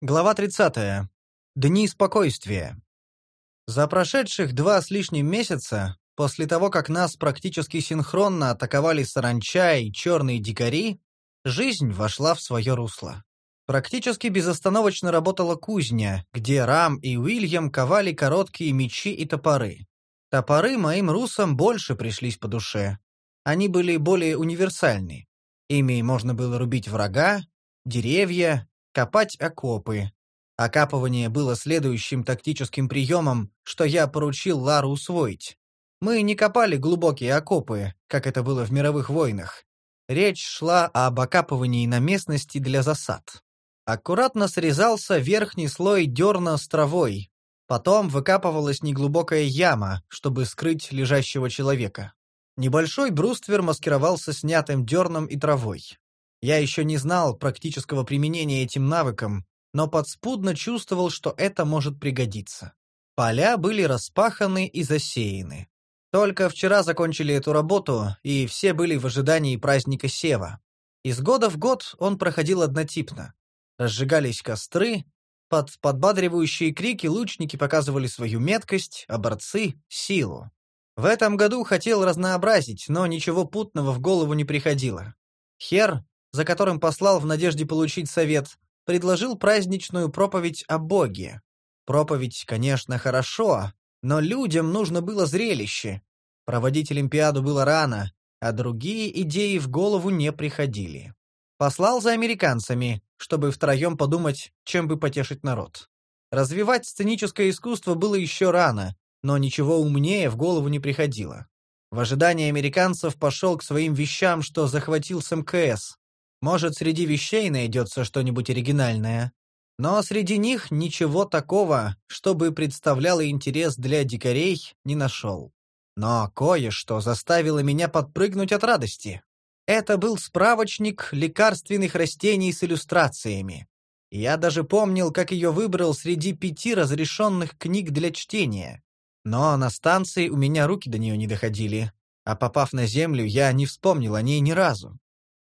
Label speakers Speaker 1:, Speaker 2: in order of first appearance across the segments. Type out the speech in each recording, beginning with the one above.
Speaker 1: Глава 30. Дни спокойствия. За прошедших два с лишним месяца, после того, как нас практически синхронно атаковали саранча и черные дикари, жизнь вошла в свое русло. Практически безостановочно работала кузня, где Рам и Уильям ковали короткие мечи и топоры. Топоры моим русам больше пришлись по душе. Они были более универсальны. Ими можно было рубить врага, деревья, копать окопы. Окапывание было следующим тактическим приемом, что я поручил Лару усвоить. Мы не копали глубокие окопы, как это было в мировых войнах. Речь шла об окапывании на местности для засад. Аккуратно срезался верхний слой дерна с травой. Потом выкапывалась неглубокая яма, чтобы скрыть лежащего человека. Небольшой бруствер маскировался снятым дерном и травой. Я еще не знал практического применения этим навыкам, но подспудно чувствовал, что это может пригодиться. Поля были распаханы и засеяны. Только вчера закончили эту работу, и все были в ожидании праздника Сева. Из года в год он проходил однотипно. Разжигались костры, под подбадривающие крики лучники показывали свою меткость, а борцы — силу. В этом году хотел разнообразить, но ничего путного в голову не приходило. Хер, за которым послал в надежде получить совет, предложил праздничную проповедь о Боге. Проповедь, конечно, хорошо, но людям нужно было зрелище. Проводить Олимпиаду было рано, а другие идеи в голову не приходили. Послал за американцами, чтобы втроем подумать, чем бы потешить народ. Развивать сценическое искусство было еще рано, но ничего умнее в голову не приходило. В ожидании американцев пошел к своим вещам, что захватил с МКС. Может, среди вещей найдется что-нибудь оригинальное. Но среди них ничего такого, чтобы представляло интерес для дикарей, не нашел. Но кое-что заставило меня подпрыгнуть от радости. Это был справочник лекарственных растений с иллюстрациями. Я даже помнил, как ее выбрал среди пяти разрешенных книг для чтения. Но на станции у меня руки до нее не доходили, а попав на землю, я не вспомнил о ней ни разу.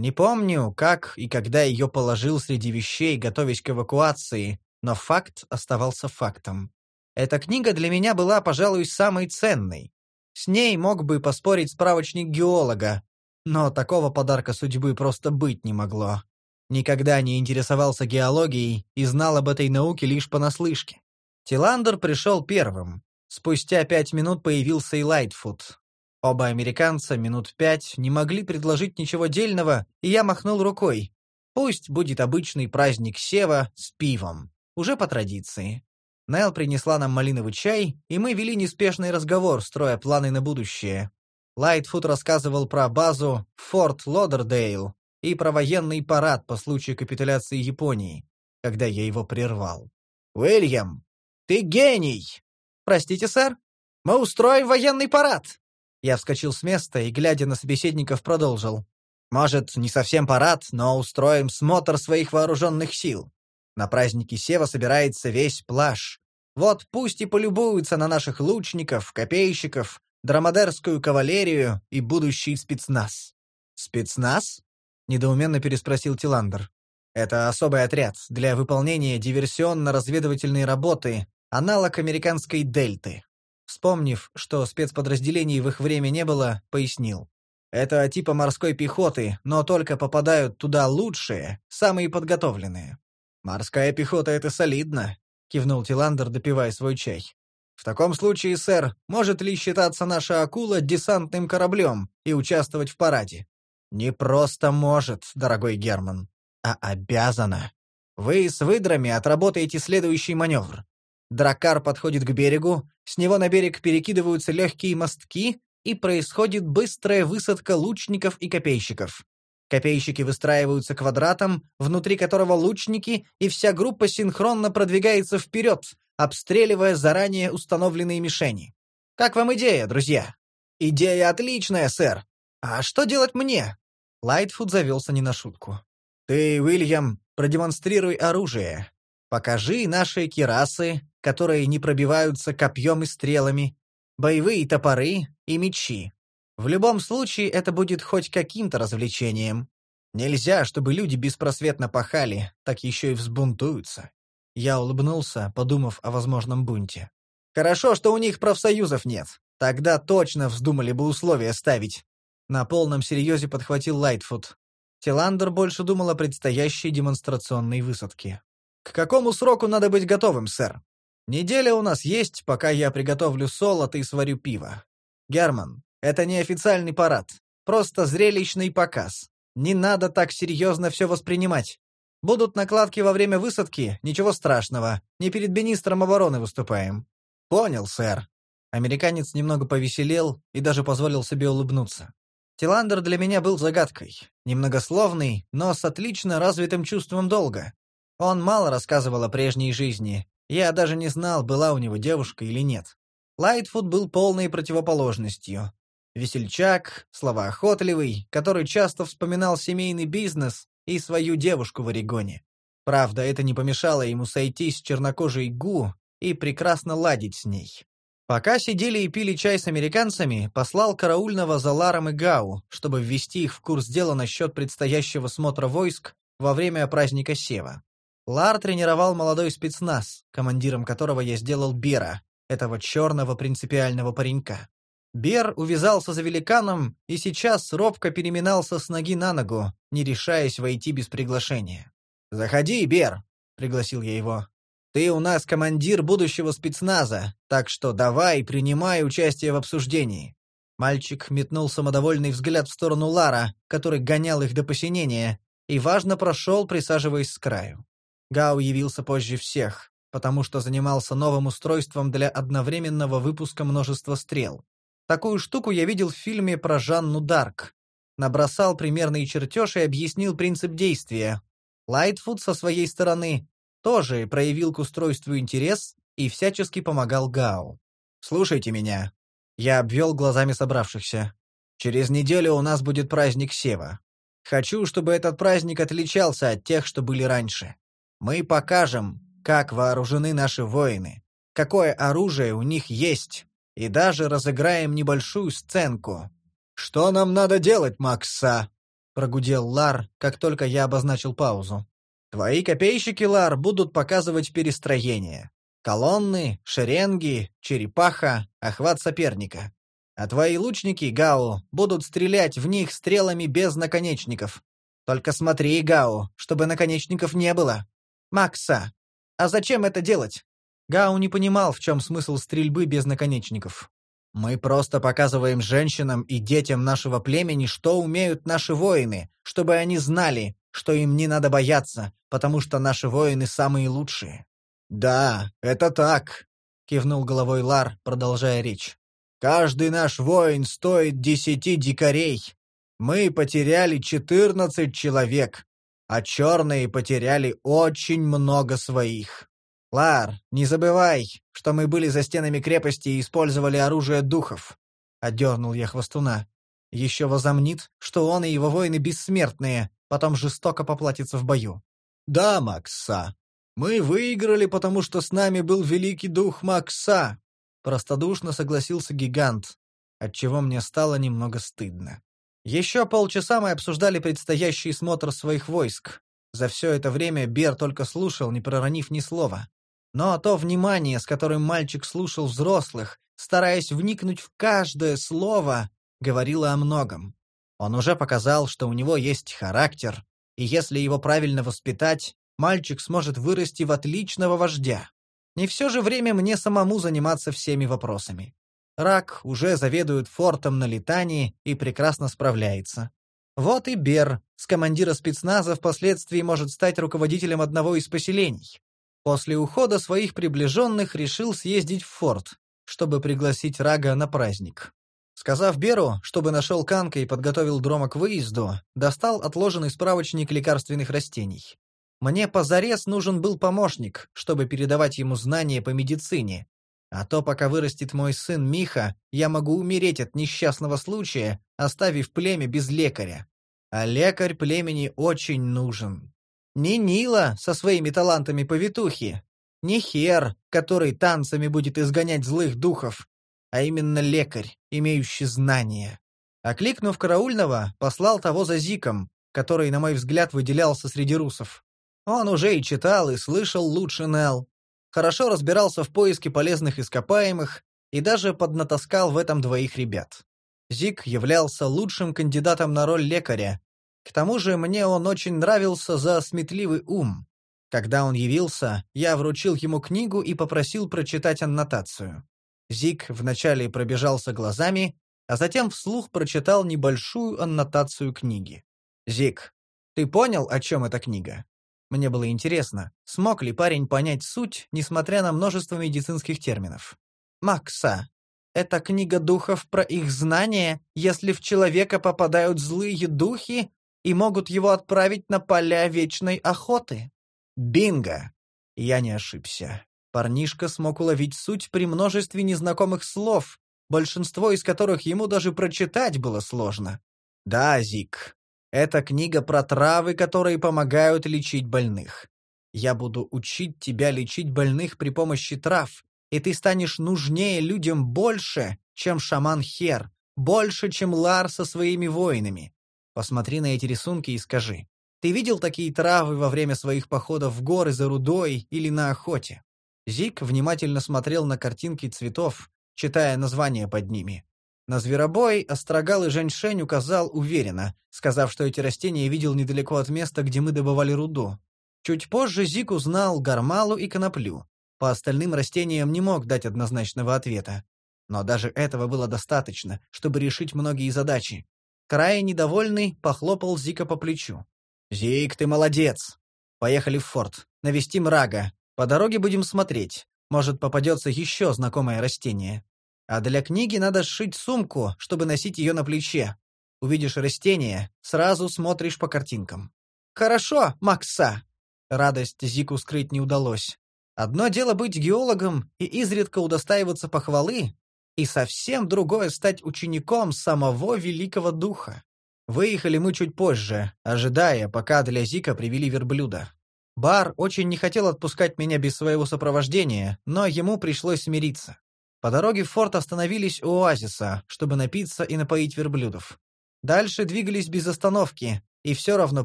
Speaker 1: Не помню, как и когда ее положил среди вещей, готовясь к эвакуации, но факт оставался фактом. Эта книга для меня была, пожалуй, самой ценной. С ней мог бы поспорить справочник геолога, но такого подарка судьбы просто быть не могло. Никогда не интересовался геологией и знал об этой науке лишь понаслышке. Тиландер пришел первым. Спустя пять минут появился и Лайтфуд. Оба американца минут пять не могли предложить ничего дельного, и я махнул рукой. Пусть будет обычный праздник сева с пивом. Уже по традиции. Нел принесла нам малиновый чай, и мы вели неспешный разговор, строя планы на будущее. Лайтфуд рассказывал про базу Форт Лодердейл и про военный парад по случаю капитуляции Японии, когда я его прервал. «Уильям, ты гений!» «Простите, сэр? Мы устроим военный парад!» Я вскочил с места и, глядя на собеседников, продолжил. «Может, не совсем парад, но устроим смотр своих вооруженных сил. На празднике Сева собирается весь плаж. Вот пусть и полюбуются на наших лучников, копейщиков, драмадерскую кавалерию и будущий спецназ». «Спецназ?» — недоуменно переспросил Тиландер. «Это особый отряд для выполнения диверсионно-разведывательной работы, аналог американской «Дельты». Вспомнив, что спецподразделений в их время не было, пояснил. Это типа морской пехоты, но только попадают туда лучшие, самые подготовленные. «Морская пехота — это солидно», — кивнул Тиландер, допивая свой чай. «В таком случае, сэр, может ли считаться наша акула десантным кораблем и участвовать в параде?» «Не просто может, дорогой Герман, а обязана. Вы с выдрами отработаете следующий маневр. Дракар подходит к берегу, с него на берег перекидываются легкие мостки, и происходит быстрая высадка лучников и копейщиков. Копейщики выстраиваются квадратом, внутри которого лучники, и вся группа синхронно продвигается вперед, обстреливая заранее установленные мишени. Как вам идея, друзья? Идея отличная, сэр. А что делать мне? Лайтфуд завелся не на шутку. Ты, Уильям, продемонстрируй оружие. Покажи наши кирасы, которые не пробиваются копьем и стрелами, боевые топоры и мечи. В любом случае это будет хоть каким-то развлечением. Нельзя, чтобы люди беспросветно пахали, так еще и взбунтуются. Я улыбнулся, подумав о возможном бунте. «Хорошо, что у них профсоюзов нет. Тогда точно вздумали бы условия ставить». На полном серьезе подхватил Лайтфуд. Тиландер больше думал о предстоящей демонстрационной высадке. «К какому сроку надо быть готовым, сэр?» «Неделя у нас есть, пока я приготовлю солод и сварю пиво. Герман, это не официальный парад. Просто зрелищный показ. Не надо так серьезно все воспринимать. Будут накладки во время высадки, ничего страшного. Не перед министром обороны выступаем. Понял, сэр. Американец немного повеселел и даже позволил себе улыбнуться. Тиландер для меня был загадкой. Немногословный, но с отлично развитым чувством долга. Он мало рассказывал о прежней жизни. Я даже не знал, была у него девушка или нет. Лайтфуд был полной противоположностью. Весельчак, словоохотливый, который часто вспоминал семейный бизнес и свою девушку в Орегоне. Правда, это не помешало ему сойти с чернокожей Гу и прекрасно ладить с ней. Пока сидели и пили чай с американцами, послал караульного за Ларом и Гау, чтобы ввести их в курс дела насчет предстоящего смотра войск во время праздника Сева. Лар тренировал молодой спецназ, командиром которого я сделал Бера, этого черного принципиального паренька. Бер увязался за великаном и сейчас робко переминался с ноги на ногу, не решаясь войти без приглашения. «Заходи, Бер!» — пригласил я его. «Ты у нас командир будущего спецназа, так что давай, принимай участие в обсуждении». Мальчик метнул самодовольный взгляд в сторону Лара, который гонял их до посинения, и важно прошел, присаживаясь с краю. Гау явился позже всех, потому что занимался новым устройством для одновременного выпуска множества стрел. Такую штуку я видел в фильме про Жанну Дарк. Набросал примерный чертеж и объяснил принцип действия. Лайтфуд со своей стороны тоже проявил к устройству интерес и всячески помогал Гау. «Слушайте меня». Я обвел глазами собравшихся. «Через неделю у нас будет праздник Сева. Хочу, чтобы этот праздник отличался от тех, что были раньше. Мы покажем, как вооружены наши воины, какое оружие у них есть, и даже разыграем небольшую сценку. «Что нам надо делать, Макса?» — прогудел Лар, как только я обозначил паузу. «Твои копейщики, Лар, будут показывать перестроение. Колонны, шеренги, черепаха, охват соперника. А твои лучники, Гао, будут стрелять в них стрелами без наконечников. Только смотри, Гао, чтобы наконечников не было. Макса, а зачем это делать? Гау не понимал, в чем смысл стрельбы без наконечников. «Мы просто показываем женщинам и детям нашего племени, что умеют наши воины, чтобы они знали, что им не надо бояться, потому что наши воины самые лучшие». «Да, это так», — кивнул головой Лар, продолжая речь. «Каждый наш воин стоит десяти дикарей. Мы потеряли четырнадцать человек, а черные потеряли очень много своих. «Лар, не забывай, что мы были за стенами крепости и использовали оружие духов», — отдернул я хвостуна. «Еще возомнит, что он и его воины бессмертные, потом жестоко поплатится в бою». «Да, Макса. Мы выиграли, потому что с нами был великий дух Макса», — простодушно согласился гигант, отчего мне стало немного стыдно. Еще полчаса мы обсуждали предстоящий смотр своих войск. За все это время Бер только слушал, не проронив ни слова. Но то внимание, с которым мальчик слушал взрослых, стараясь вникнуть в каждое слово, говорило о многом. Он уже показал, что у него есть характер, и если его правильно воспитать, мальчик сможет вырасти в отличного вождя. Не все же время мне самому заниматься всеми вопросами. Рак уже заведует фортом на летании и прекрасно справляется. Вот и Бер, с командира спецназа, впоследствии может стать руководителем одного из поселений. После ухода своих приближенных решил съездить в форт, чтобы пригласить Рага на праздник. Сказав Беру, чтобы нашел Канка и подготовил Дрома к выезду, достал отложенный справочник лекарственных растений. Мне позарез нужен был помощник, чтобы передавать ему знания по медицине. А то, пока вырастет мой сын Миха, я могу умереть от несчастного случая, оставив племя без лекаря. А лекарь племени очень нужен. Не Нила со своими талантами повитухи, не Хер, который танцами будет изгонять злых духов, а именно лекарь, имеющий знания. Окликнув караульного, послал того за Зиком, который, на мой взгляд, выделялся среди русов. Он уже и читал, и слышал лучше Нелл. Хорошо разбирался в поиске полезных ископаемых и даже поднатаскал в этом двоих ребят. Зик являлся лучшим кандидатом на роль лекаря. К тому же мне он очень нравился за сметливый ум. Когда он явился, я вручил ему книгу и попросил прочитать аннотацию. Зик вначале пробежался глазами, а затем вслух прочитал небольшую аннотацию книги. «Зик, ты понял, о чем эта книга?» Мне было интересно, смог ли парень понять суть, несмотря на множество медицинских терминов. «Макса, это книга духов про их знания, если в человека попадают злые духи и могут его отправить на поля вечной охоты». «Бинго!» Я не ошибся. Парнишка смог уловить суть при множестве незнакомых слов, большинство из которых ему даже прочитать было сложно. «Да, Зик, это книга про травы, которые помогают лечить больных. Я буду учить тебя лечить больных при помощи трав, и ты станешь нужнее людям больше, чем шаман Хер, больше, чем Лар со своими воинами. Посмотри на эти рисунки и скажи, ты видел такие травы во время своих походов в горы за рудой или на охоте? Зик внимательно смотрел на картинки цветов, читая названия под ними. На зверобой Острогал и Женьшень указал уверенно, сказав, что эти растения видел недалеко от места, где мы добывали руду. Чуть позже Зик узнал гармалу и коноплю. По остальным растениям не мог дать однозначного ответа. Но даже этого было достаточно, чтобы решить многие задачи. Крайне недовольный похлопал Зика по плечу. «Зик, ты молодец! Поехали в форт. Навестим Рага. По дороге будем смотреть. Может, попадется еще знакомое растение. А для книги надо сшить сумку, чтобы носить ее на плече. Увидишь растение, сразу смотришь по картинкам. «Хорошо, Макса!» Радость Зику скрыть не удалось. Одно дело быть геологом и изредка удостаиваться похвалы, и совсем другое стать учеником самого великого духа. Выехали мы чуть позже, ожидая, пока для Зика привели верблюда. Бар очень не хотел отпускать меня без своего сопровождения, но ему пришлось смириться. По дороге в форт остановились у оазиса, чтобы напиться и напоить верблюдов. Дальше двигались без остановки, и все равно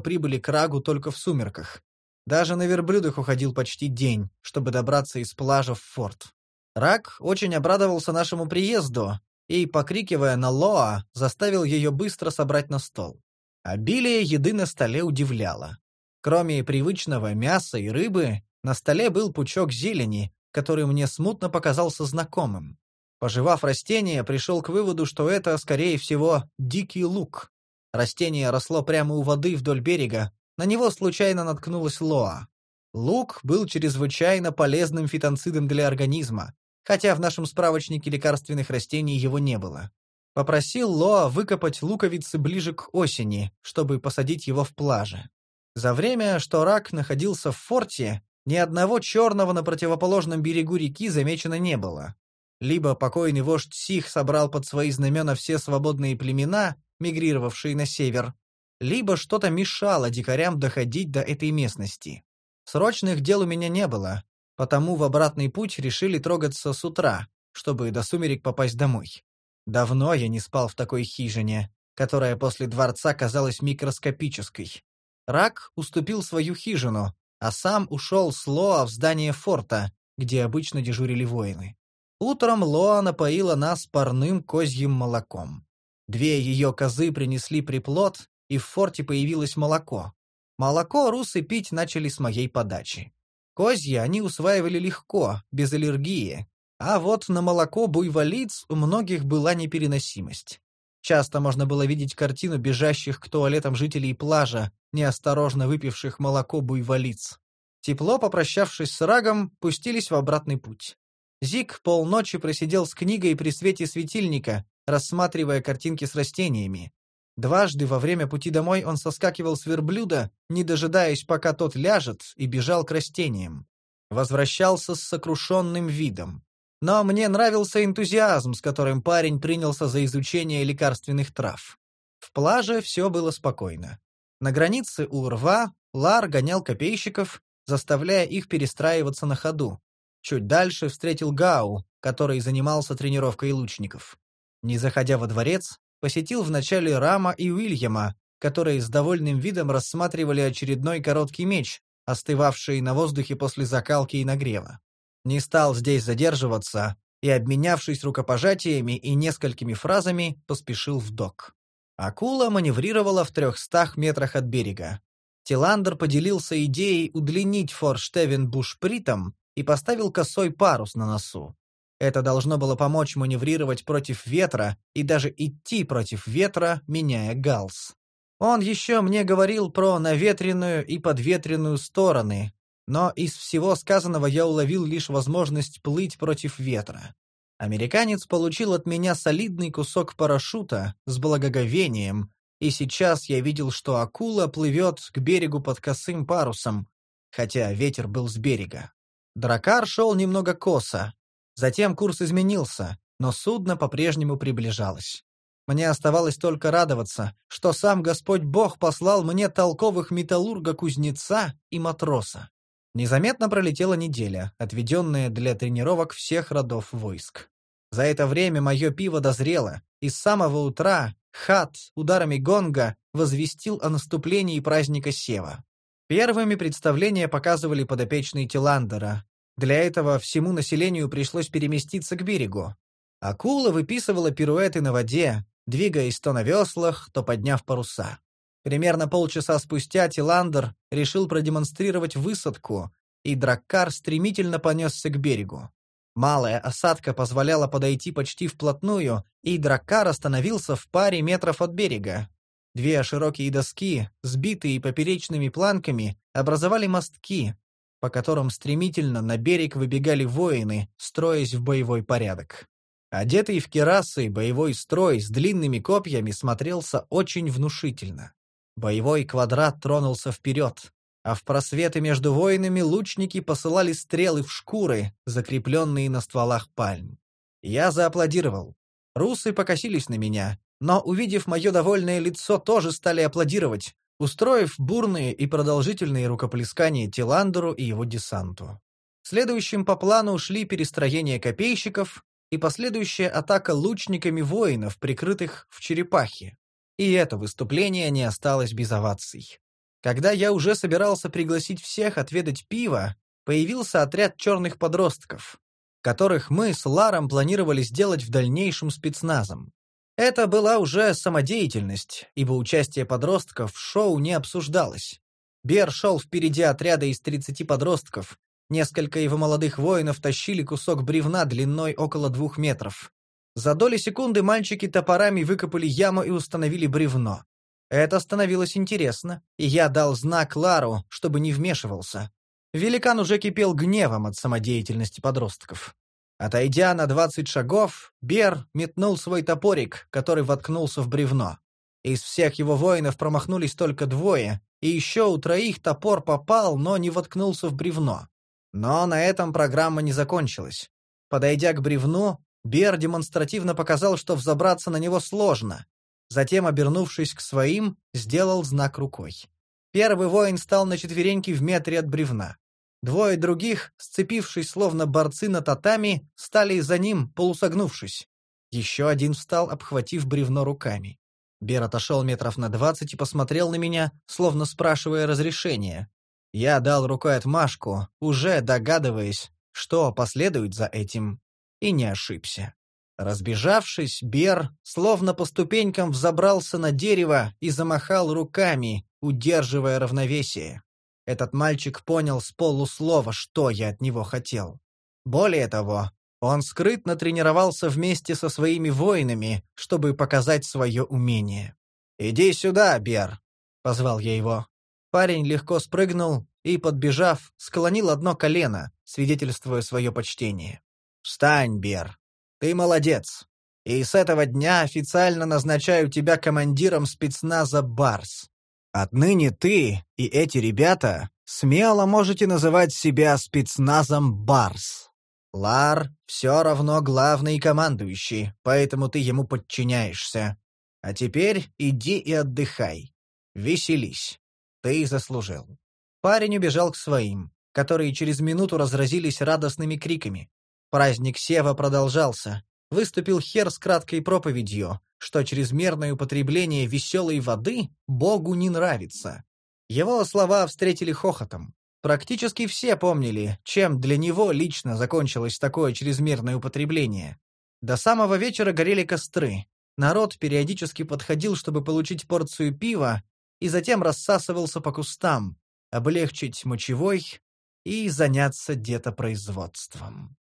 Speaker 1: прибыли к Рагу только в сумерках. Даже на верблюдах уходил почти день, чтобы добраться из плажа в форт. Раг очень обрадовался нашему приезду и, покрикивая на Лоа, заставил ее быстро собрать на стол. Обилие еды на столе удивляло. Кроме привычного мяса и рыбы, на столе был пучок зелени, который мне смутно показался знакомым. Пожевав растение, пришел к выводу, что это, скорее всего, дикий лук. Растение росло прямо у воды вдоль берега, на него случайно наткнулась Лоа. Лук был чрезвычайно полезным фитонцидом для организма, хотя в нашем справочнике лекарственных растений его не было. Попросил Лоа выкопать луковицы ближе к осени, чтобы посадить его в плаже. За время, что рак находился в форте, ни одного черного на противоположном берегу реки замечено не было. Либо покойный вождь Сих собрал под свои знамена все свободные племена, мигрировавшие на север, либо что-то мешало дикарям доходить до этой местности. Срочных дел у меня не было, потому в обратный путь решили трогаться с утра, чтобы до сумерек попасть домой. Давно я не спал в такой хижине, которая после дворца казалась микроскопической. Рак уступил свою хижину, а сам ушел с Лоа в здание форта, где обычно дежурили воины. Утром Лоа напоила нас парным козьим молоком. Две ее козы принесли приплод, и в форте появилось молоко. Молоко русы пить начали с моей подачи. Козьи они усваивали легко, без аллергии, а вот на молоко буйволиц у многих была непереносимость. Часто можно было видеть картину бежащих к туалетам жителей плажа, неосторожно выпивших молоко буйволиц. Тепло попрощавшись с Рагом, пустились в обратный путь. Зик полночи просидел с книгой при свете светильника, рассматривая картинки с растениями. Дважды во время пути домой он соскакивал с верблюда, не дожидаясь, пока тот ляжет, и бежал к растениям. Возвращался с сокрушенным видом. Но мне нравился энтузиазм, с которым парень принялся за изучение лекарственных трав. В плаже все было спокойно. На границе у рва Лар гонял копейщиков, заставляя их перестраиваться на ходу. Чуть дальше встретил Гау, который занимался тренировкой лучников. Не заходя во дворец, посетил вначале Рама и Уильяма, которые с довольным видом рассматривали очередной короткий меч, остывавшие на воздухе после закалки и нагрева. Не стал здесь задерживаться и, обменявшись рукопожатиями и несколькими фразами, поспешил в док. Акула маневрировала в трехстах метрах от берега. Тиландер поделился идеей удлинить форштевен бушпритом и поставил косой парус на носу. Это должно было помочь маневрировать против ветра и даже идти против ветра, меняя галс. Он еще мне говорил про наветренную и подветренную стороны, но из всего сказанного я уловил лишь возможность плыть против ветра. Американец получил от меня солидный кусок парашюта с благоговением, и сейчас я видел, что акула плывет к берегу под косым парусом, хотя ветер был с берега. Дракар шел немного косо. Затем курс изменился, но судно по-прежнему приближалось. Мне оставалось только радоваться, что сам Господь Бог послал мне толковых металлурга-кузнеца и матроса. Незаметно пролетела неделя, отведенная для тренировок всех родов войск. За это время мое пиво дозрело, и с самого утра хат ударами гонга возвестил о наступлении праздника Сева. Первыми представления показывали подопечные Тиландера. Для этого всему населению пришлось переместиться к берегу. Акула выписывала пируэты на воде, двигаясь то на веслах, то подняв паруса. Примерно полчаса спустя Тиландер решил продемонстрировать высадку, и Драккар стремительно понесся к берегу. Малая осадка позволяла подойти почти вплотную, и Драккар остановился в паре метров от берега. Две широкие доски, сбитые поперечными планками, образовали мостки, по которым стремительно на берег выбегали воины, строясь в боевой порядок. Одетый в керасы боевой строй с длинными копьями смотрелся очень внушительно. Боевой квадрат тронулся вперед, а в просветы между воинами лучники посылали стрелы в шкуры, закрепленные на стволах пальм. Я зааплодировал. Русы покосились на меня, но, увидев мое довольное лицо, тоже стали аплодировать, устроив бурные и продолжительные рукоплескания Тиландеру и его десанту. Следующим по плану шли перестроение копейщиков и последующая атака лучниками воинов, прикрытых в черепахе. И это выступление не осталось без оваций. Когда я уже собирался пригласить всех отведать пиво, появился отряд черных подростков, которых мы с Ларом планировали сделать в дальнейшем спецназом. Это была уже самодеятельность, ибо участие подростков в шоу не обсуждалось. Бер шел впереди отряда из 30 подростков. Несколько его молодых воинов тащили кусок бревна длиной около двух метров. За доли секунды мальчики топорами выкопали яму и установили бревно. Это становилось интересно, и я дал знак Лару, чтобы не вмешивался. Великан уже кипел гневом от самодеятельности подростков. Отойдя на двадцать шагов, Бер метнул свой топорик, который воткнулся в бревно. Из всех его воинов промахнулись только двое, и еще у троих топор попал, но не воткнулся в бревно. Но на этом программа не закончилась. Подойдя к бревну, Бер демонстративно показал, что взобраться на него сложно. Затем, обернувшись к своим, сделал знак рукой. Первый воин стал на четвереньки в метре от бревна. Двое других, сцепившись словно борцы на татами, стали за ним, полусогнувшись. Еще один встал, обхватив бревно руками. Бер отошел метров на двадцать и посмотрел на меня, словно спрашивая разрешения. Я дал рукой отмашку, уже догадываясь, что последует за этим и не ошибся. Разбежавшись, Бер, словно по ступенькам, взобрался на дерево и замахал руками, удерживая равновесие. Этот мальчик понял с полуслова, что я от него хотел. Более того, он скрытно тренировался вместе со своими воинами, чтобы показать свое умение. «Иди сюда, Бер!» — позвал я его. Парень легко спрыгнул и, подбежав, склонил одно колено, свидетельствуя свое почтение. Встань, Бер. Ты молодец. И с этого дня официально назначаю тебя командиром спецназа «Барс». Отныне ты и эти ребята смело можете называть себя спецназом «Барс». Лар все равно главный командующий, поэтому ты ему подчиняешься. А теперь иди и отдыхай. Веселись. Ты заслужил. Парень убежал к своим, которые через минуту разразились радостными криками. Праздник Сева продолжался. Выступил Хер с краткой проповедью, что чрезмерное употребление веселой воды Богу не нравится. Его слова встретили хохотом. Практически все помнили, чем для него лично закончилось такое чрезмерное употребление. До самого вечера горели костры. Народ периодически подходил, чтобы получить порцию пива, и затем рассасывался по кустам, облегчить мочевой и заняться детопроизводством.